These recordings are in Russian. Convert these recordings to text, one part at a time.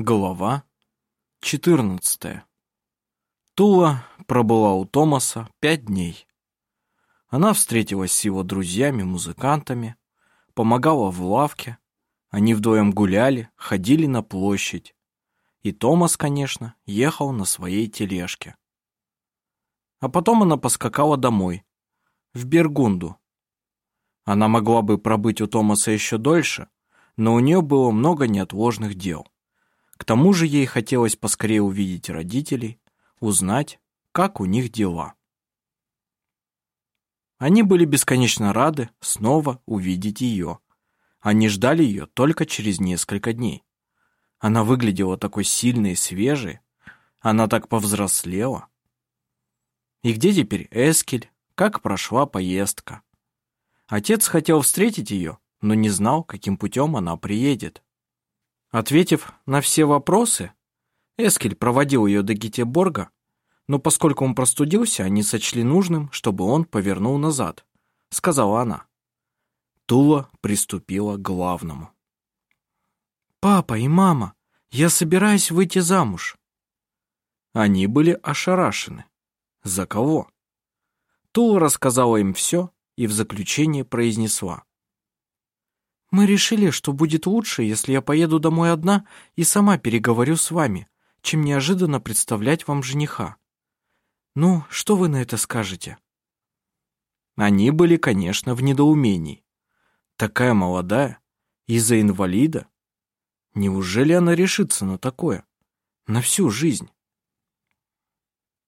Глава 14. Тула пробыла у Томаса пять дней. Она встретилась с его друзьями-музыкантами, помогала в лавке, они вдвоем гуляли, ходили на площадь. И Томас, конечно, ехал на своей тележке. А потом она поскакала домой, в Бергунду. Она могла бы пробыть у Томаса еще дольше, но у нее было много неотложных дел. К тому же ей хотелось поскорее увидеть родителей, узнать, как у них дела. Они были бесконечно рады снова увидеть ее. Они ждали ее только через несколько дней. Она выглядела такой сильной и свежей. Она так повзрослела. И где теперь Эскель? Как прошла поездка? Отец хотел встретить ее, но не знал, каким путем она приедет. Ответив на все вопросы, Эскель проводил ее до Гетеборга, но поскольку он простудился, они сочли нужным, чтобы он повернул назад, сказала она. Тула приступила к главному. «Папа и мама, я собираюсь выйти замуж». Они были ошарашены. За кого? Тула рассказала им все и в заключение произнесла. Мы решили, что будет лучше, если я поеду домой одна и сама переговорю с вами, чем неожиданно представлять вам жениха. Ну, что вы на это скажете?» Они были, конечно, в недоумении. Такая молодая, из-за инвалида. Неужели она решится на такое? На всю жизнь?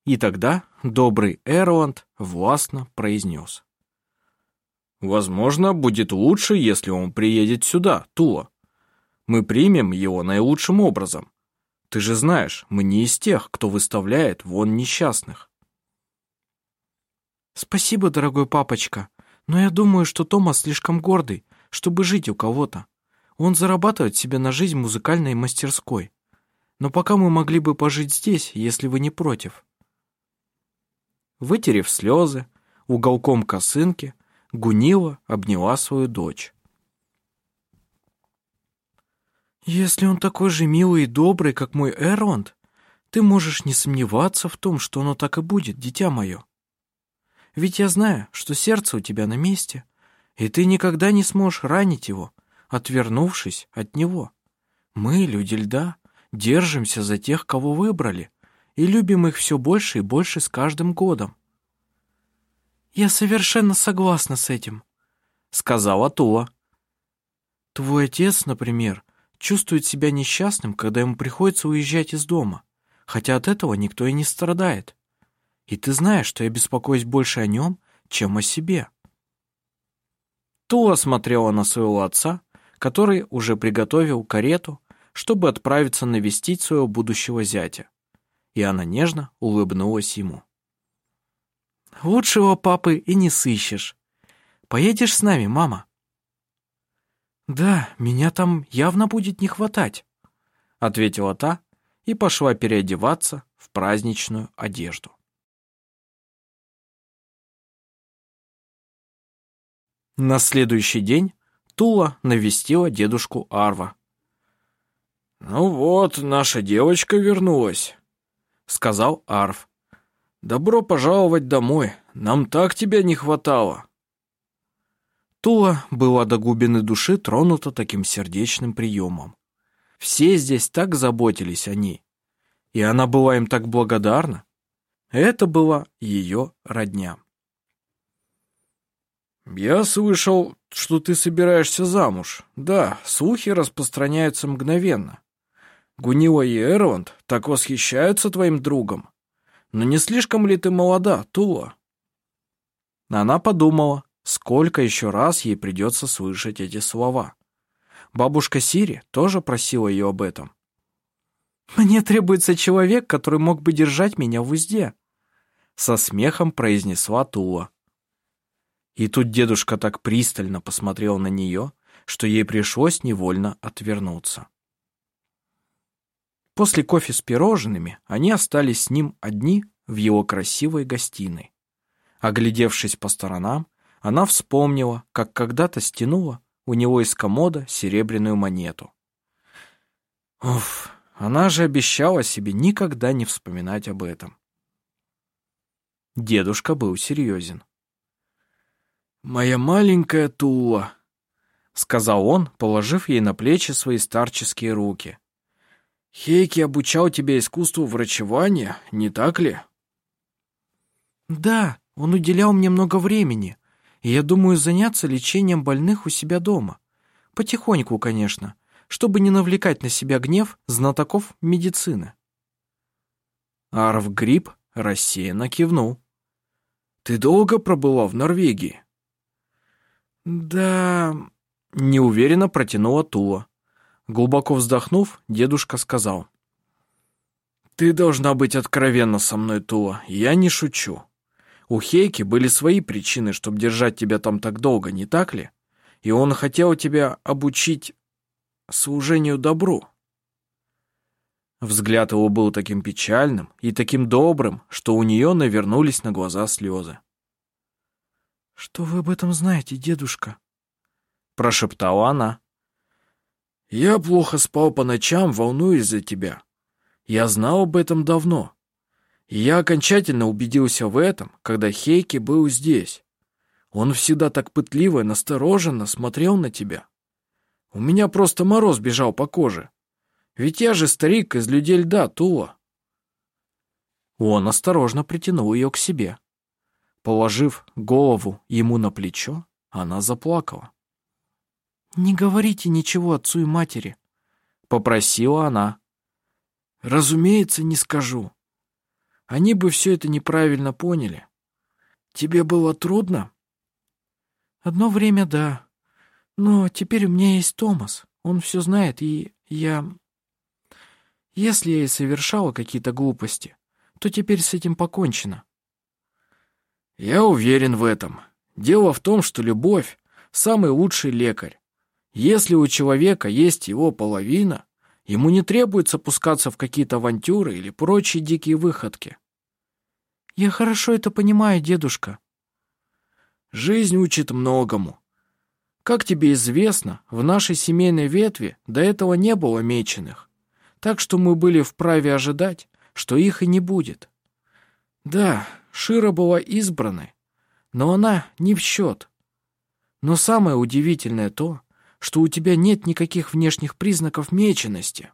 И тогда добрый Эрланд властно произнес. Возможно, будет лучше, если он приедет сюда, Тула. Мы примем его наилучшим образом. Ты же знаешь, мы не из тех, кто выставляет вон несчастных. Спасибо, дорогой папочка, но я думаю, что Томас слишком гордый, чтобы жить у кого-то. Он зарабатывает себе на жизнь музыкальной мастерской. Но пока мы могли бы пожить здесь, если вы не против. Вытерев слезы, уголком косынки, Гунила обняла свою дочь. «Если он такой же милый и добрый, как мой Эрланд, ты можешь не сомневаться в том, что оно так и будет, дитя мое. Ведь я знаю, что сердце у тебя на месте, и ты никогда не сможешь ранить его, отвернувшись от него. Мы, люди льда, держимся за тех, кого выбрали, и любим их все больше и больше с каждым годом. «Я совершенно согласна с этим», — сказала Тула. «Твой отец, например, чувствует себя несчастным, когда ему приходится уезжать из дома, хотя от этого никто и не страдает. И ты знаешь, что я беспокоюсь больше о нем, чем о себе». Тула смотрела на своего отца, который уже приготовил карету, чтобы отправиться навестить своего будущего зятя, и она нежно улыбнулась ему. Лучшего папы и не сыщешь. Поедешь с нами, мама?» «Да, меня там явно будет не хватать», — ответила та и пошла переодеваться в праздничную одежду. На следующий день Тула навестила дедушку Арва. «Ну вот, наша девочка вернулась», — сказал Арв. «Добро пожаловать домой. Нам так тебя не хватало». Тула была до глубины души тронута таким сердечным приемом. Все здесь так заботились о ней, и она была им так благодарна. Это была ее родня. «Я слышал, что ты собираешься замуж. Да, слухи распространяются мгновенно. Гунила и Эрланд так восхищаются твоим другом. Но не слишком ли ты молода, Тула?» Она подумала, сколько еще раз ей придется слышать эти слова. Бабушка Сири тоже просила ее об этом. «Мне требуется человек, который мог бы держать меня в узде», со смехом произнесла Тула. И тут дедушка так пристально посмотрел на нее, что ей пришлось невольно отвернуться. После кофе с пирожными они остались с ним одни в его красивой гостиной. Оглядевшись по сторонам, она вспомнила, как когда-то стянула у него из комода серебряную монету. Уф, Она же обещала себе никогда не вспоминать об этом. Дедушка был серьезен. «Моя маленькая Тула», — сказал он, положив ей на плечи свои старческие руки. «Хейки обучал тебя искусству врачевания, не так ли?» «Да, он уделял мне много времени, и я думаю заняться лечением больных у себя дома. Потихоньку, конечно, чтобы не навлекать на себя гнев знатоков медицины». Арв Гриб рассеянно кивнул. «Ты долго пробыла в Норвегии?» «Да...» — неуверенно протянула Тула. Глубоко вздохнув, дедушка сказал. «Ты должна быть откровенна со мной, Тула, я не шучу. У Хейки были свои причины, чтобы держать тебя там так долго, не так ли? И он хотел тебя обучить служению добру». Взгляд его был таким печальным и таким добрым, что у нее навернулись на глаза слезы. «Что вы об этом знаете, дедушка?» Прошептала она. Я плохо спал по ночам, волнуясь за тебя. Я знал об этом давно. И я окончательно убедился в этом, когда Хейки был здесь. Он всегда так пытливо и настороженно смотрел на тебя. У меня просто мороз бежал по коже. Ведь я же старик из людей льда, Тула. Он осторожно притянул ее к себе. Положив голову ему на плечо, она заплакала. «Не говорите ничего отцу и матери», — попросила она. «Разумеется, не скажу. Они бы все это неправильно поняли. Тебе было трудно?» «Одно время да. Но теперь у меня есть Томас. Он все знает, и я... Если я и совершала какие-то глупости, то теперь с этим покончено». «Я уверен в этом. Дело в том, что любовь — самый лучший лекарь. Если у человека есть его половина, ему не требуется пускаться в какие-то авантюры или прочие дикие выходки. Я хорошо это понимаю, дедушка. Жизнь учит многому. Как тебе известно, в нашей семейной ветви до этого не было меченых, так что мы были вправе ожидать, что их и не будет. Да, Шира была избранной, но она не в счет. Но самое удивительное то, что у тебя нет никаких внешних признаков мечености.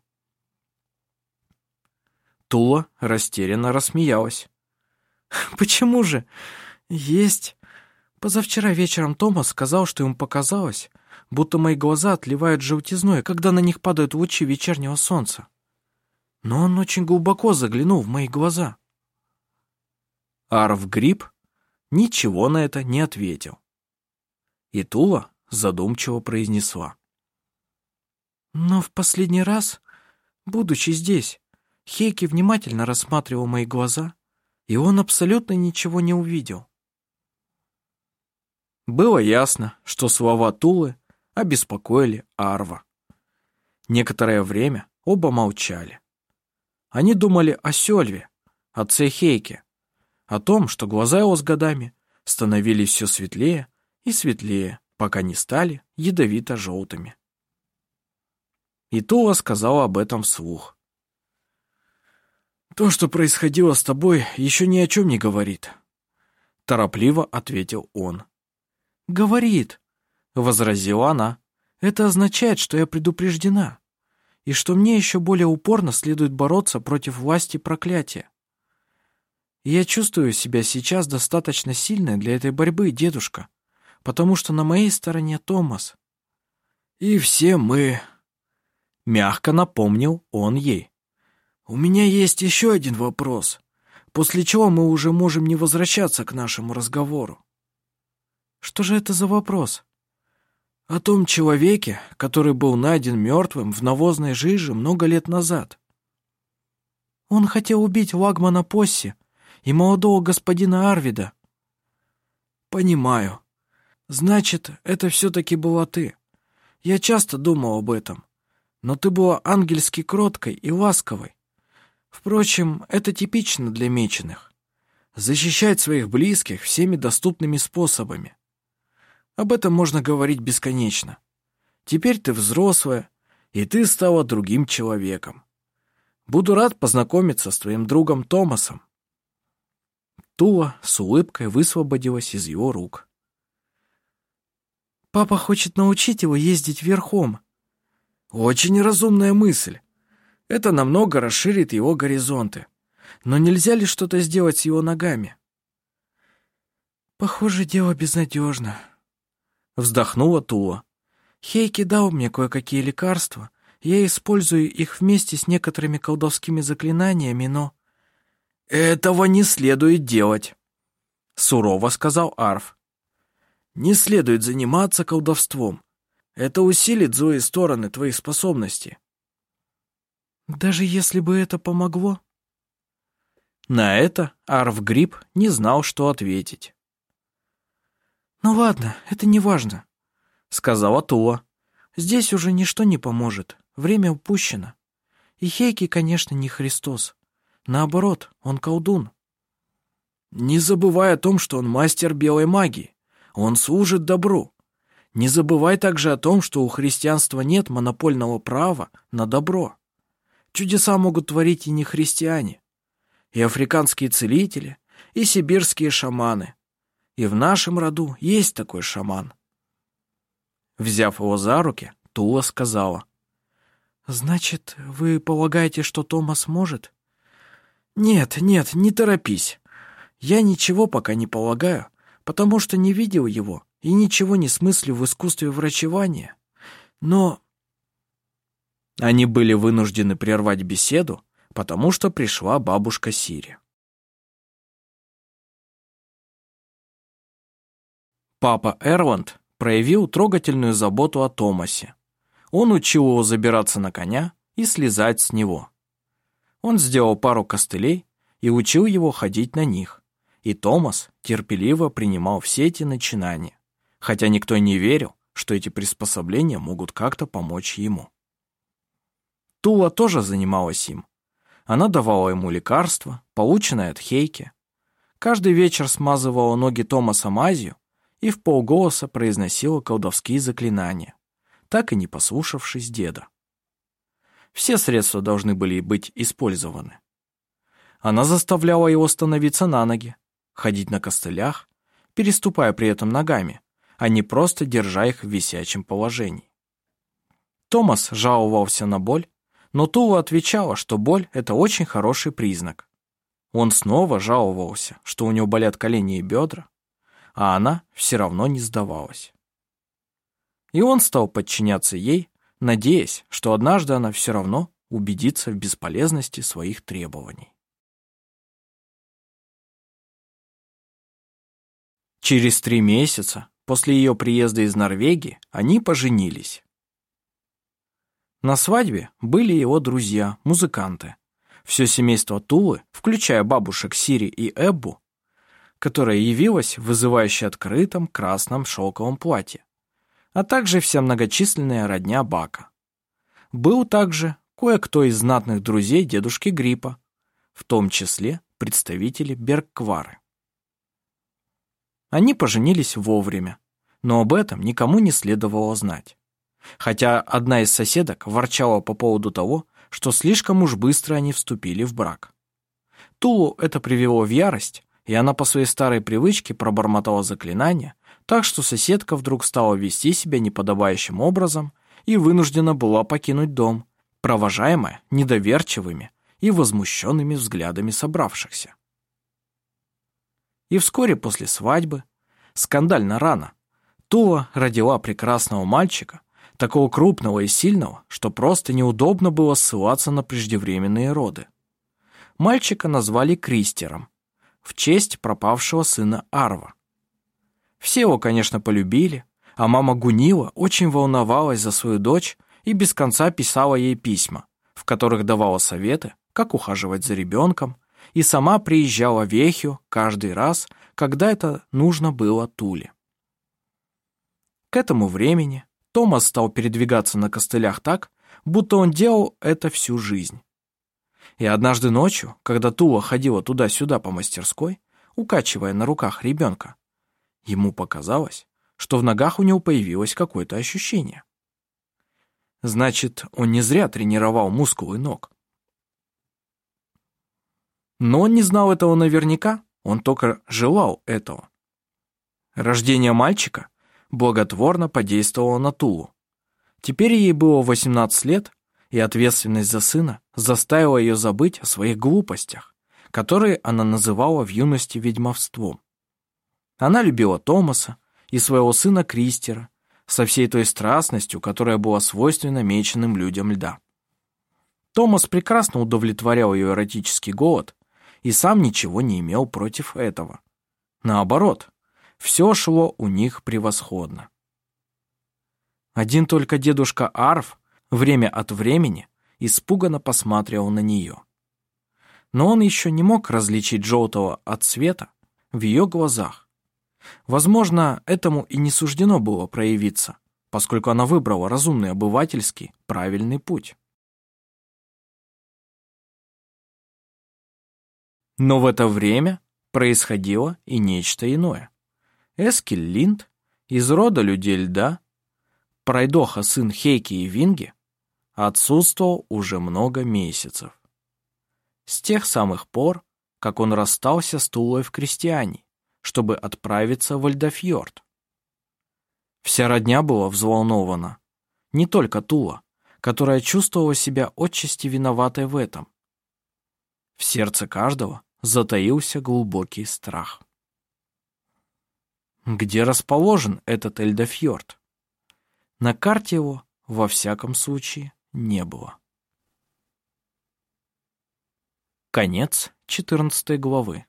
Тула растерянно рассмеялась. «Почему же? Есть. Позавчера вечером Томас сказал, что ему показалось, будто мои глаза отливают желтизной, когда на них падают лучи вечернего солнца. Но он очень глубоко заглянул в мои глаза». Арв Гриб ничего на это не ответил. И Тула задумчиво произнесла. Но в последний раз, будучи здесь, Хейки внимательно рассматривал мои глаза, и он абсолютно ничего не увидел. Было ясно, что слова Тулы обеспокоили Арва. Некоторое время оба молчали. Они думали о Сёльве, отце Хейке, о том, что глаза его с годами становились все светлее и светлее, пока не стали ядовито-желтыми. И Тула сказала об этом вслух. «То, что происходило с тобой, еще ни о чем не говорит», — торопливо ответил он. «Говорит», — возразила она. «Это означает, что я предупреждена, и что мне еще более упорно следует бороться против власти проклятия. Я чувствую себя сейчас достаточно сильной для этой борьбы, дедушка потому что на моей стороне Томас. И все мы, мягко напомнил он ей. У меня есть еще один вопрос, после чего мы уже можем не возвращаться к нашему разговору. Что же это за вопрос? О том человеке, который был найден мертвым в навозной жиже много лет назад. Он хотел убить Лагмана Посси и молодого господина Арвида. Понимаю. Значит, это все-таки была ты. Я часто думал об этом. Но ты была ангельски кроткой и ласковой. Впрочем, это типично для меченых. Защищать своих близких всеми доступными способами. Об этом можно говорить бесконечно. Теперь ты взрослая, и ты стала другим человеком. Буду рад познакомиться с твоим другом Томасом». Тула с улыбкой высвободилась из его рук. «Папа хочет научить его ездить верхом». «Очень разумная мысль. Это намного расширит его горизонты. Но нельзя ли что-то сделать с его ногами?» «Похоже, дело безнадежно», — вздохнула Тула. «Хейки дал мне кое-какие лекарства. Я использую их вместе с некоторыми колдовскими заклинаниями, но...» «Этого не следует делать», — сурово сказал Арф. «Не следует заниматься колдовством. Это усилит злые стороны твоих способностей». «Даже если бы это помогло?» На это Арф Гриб не знал, что ответить. «Ну ладно, это не важно», — сказала Тула. «Здесь уже ничто не поможет, время упущено. И Хейки, конечно, не Христос. Наоборот, он колдун». «Не забывай о том, что он мастер белой магии. Он служит добру. Не забывай также о том, что у христианства нет монопольного права на добро. Чудеса могут творить и не христиане, и африканские целители, и сибирские шаманы, и в нашем роду есть такой шаман. Взяв его за руки, Тула сказала. «Значит, вы полагаете, что Томас может?» «Нет, нет, не торопись. Я ничего пока не полагаю, потому что не видел его и ничего не смыслю в искусстве врачевания. Но...» Они были вынуждены прервать беседу, потому что пришла бабушка Сири. Папа Эрланд проявил трогательную заботу о Томасе. Он учил его забираться на коня и слезать с него. Он сделал пару костылей и учил его ходить на них. И Томас терпеливо принимал все эти начинания, хотя никто не верил, что эти приспособления могут как-то помочь ему. Тула тоже занималась им. Она давала ему лекарства, полученные от Хейки. Каждый вечер смазывала ноги Томаса мазью и в полголоса произносила колдовские заклинания, так и не послушавшись деда. Все средства должны были быть использованы. Она заставляла его становиться на ноги, ходить на костылях, переступая при этом ногами, а не просто держа их в висячем положении. Томас жаловался на боль, но Тула отвечала, что боль — это очень хороший признак. Он снова жаловался, что у него болят колени и бедра, а она все равно не сдавалась. И он стал подчиняться ей, надеясь, что однажды она все равно убедится в бесполезности своих требований. Через три месяца после ее приезда из Норвегии они поженились. На свадьбе были его друзья, музыканты. Все семейство Тулы, включая бабушек Сири и Эббу, которая явилась в вызывающе открытом красном шелковом платье, а также вся многочисленная родня Бака. Был также кое-кто из знатных друзей дедушки Гриппа, в том числе представители Бергквары. Они поженились вовремя, но об этом никому не следовало знать. Хотя одна из соседок ворчала по поводу того, что слишком уж быстро они вступили в брак. Тулу это привело в ярость, и она по своей старой привычке пробормотала заклинание, так что соседка вдруг стала вести себя неподобающим образом и вынуждена была покинуть дом, провожаемая недоверчивыми и возмущенными взглядами собравшихся. И вскоре после свадьбы, скандально рано, Тула родила прекрасного мальчика, такого крупного и сильного, что просто неудобно было ссылаться на преждевременные роды. Мальчика назвали Кристером, в честь пропавшего сына Арва. Все его, конечно, полюбили, а мама Гунила очень волновалась за свою дочь и без конца писала ей письма, в которых давала советы, как ухаживать за ребенком, и сама приезжала в Вехью каждый раз, когда это нужно было Туле. К этому времени Томас стал передвигаться на костылях так, будто он делал это всю жизнь. И однажды ночью, когда Тула ходила туда-сюда по мастерской, укачивая на руках ребенка, ему показалось, что в ногах у него появилось какое-то ощущение. Значит, он не зря тренировал мускулы ног. Но он не знал этого наверняка, он только желал этого. Рождение мальчика благотворно подействовало на Тулу. Теперь ей было 18 лет, и ответственность за сына заставила ее забыть о своих глупостях, которые она называла в юности ведьмовством. Она любила Томаса и своего сына Кристера со всей той страстностью, которая была свойственна меченым людям льда. Томас прекрасно удовлетворял ее эротический голод и сам ничего не имел против этого. Наоборот, все шло у них превосходно. Один только дедушка Арф время от времени испуганно посматривал на нее. Но он еще не мог различить желтого от цвета в ее глазах. Возможно, этому и не суждено было проявиться, поскольку она выбрала разумный обывательский правильный путь. Но в это время происходило и нечто иное. Эскель Линд из рода людей льда, пройдоха сын Хейки и Винги, отсутствовал уже много месяцев. С тех самых пор, как он расстался с Тулой в Крестьяне, чтобы отправиться в Альдафьорд. Вся родня была взволнована. Не только Тула, которая чувствовала себя отчасти виноватой в этом. В сердце каждого затаился глубокий страх. Где расположен этот Эльдафьорд? На карте его, во всяком случае, не было. Конец 14 главы.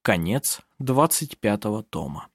Конец 25 тома.